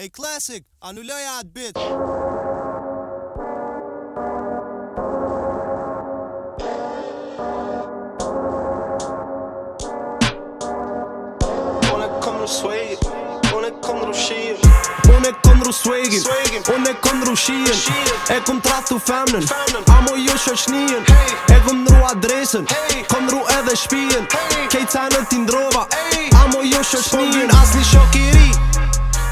A classic, anuloj at bitch. Wanna come to sway Unë e këndru swagin Unë e këndru shien E këm trahtu femnen Amo mu jo shëshnien E këm nëru adresen Këm edhe shpien Kejtë të në t'indrova Amo jo jo shëshnien Asli shokiri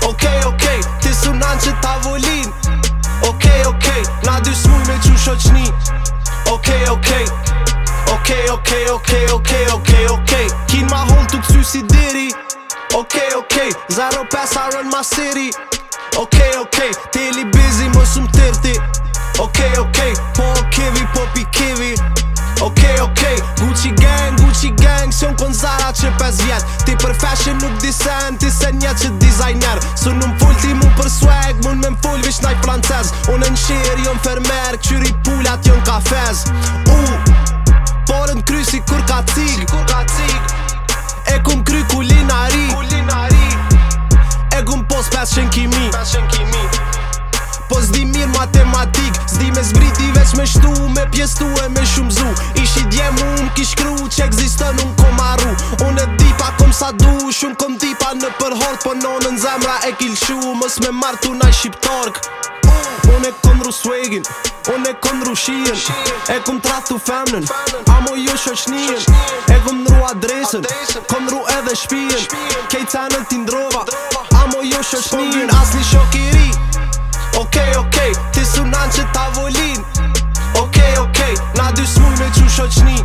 Okej, okay, okej, okay, ti sunan që tavolin Okej, okay, okej, okay, na dy smuj me që shoqni Okej, okay, okej, okay, okej, okay, okej, okay, okej, okay, okej, okay, okej, okay, okej okay. Kin ma hull të si diri Okej, okay, okej, okay, zaro pes arën ma siri Okej, okay, okej, okay, ti li bizi më sum tërti Okej, okay, okej, okay, po kivi, po pi që pes vjet Ti për fashion nuk disen, ti se një që dizajner Su në full ti mu për swag, mun me mfull vish naj plantez Unë në shirë, jo në fermer, këqyri pullat, jo në kafez matematik Zdi me zbriti veç me shtu Me pjestu e me shumzu Ishi djemë unë kish kru Që egzistë në kom Unë e dipa kom sa du Shumë kom dipa në përhort Po në zemra e kilshu Mës me martu na shqiptark Unë e kom dru swagin Unë e kom dru shien E kom tratu femnen Amo ju jo shoshnien E kom dru adresen Kom edhe shpien Kejtë në tindrova Amo ju jo shoshnien Asni shokiri Okay, okay sunan që ta volin Ok, ok, na dy smuj me qu shoqni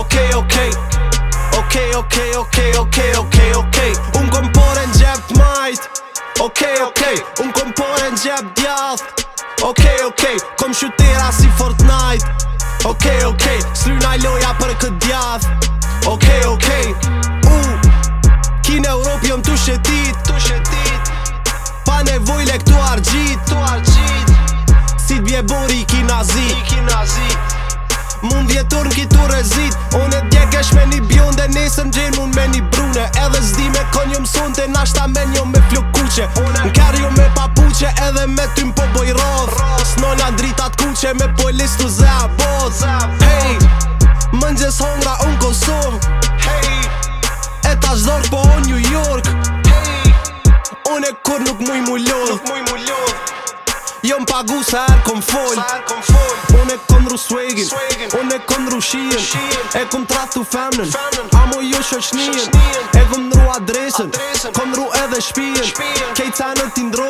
Ok, ok, ok, ok, ok, ok, ok, ok Un kom pore në gjep të majt Ok, ok, un kom pore në gjep të okay, Ok, ok, kom shutera si Fortnite Ok, ok, sry na loja për kët djath Ok, ok, ok, okay, ok, ok, edhe me tym po boj rodh Snolla dritat kuqe me polis të ze a bod Hey, më njës hongra unë Kosovë Hey, e ta po unë New York Hey, unë e kur nuk muj mu lodh muj lodh Jo më pagu sa erë er kom fol Unë e këndru swagin Unë e shien E këm trahtu femnen Amo jo shoshnien E këm ru adresen Këm ru edhe shpien Kej ca në t'indro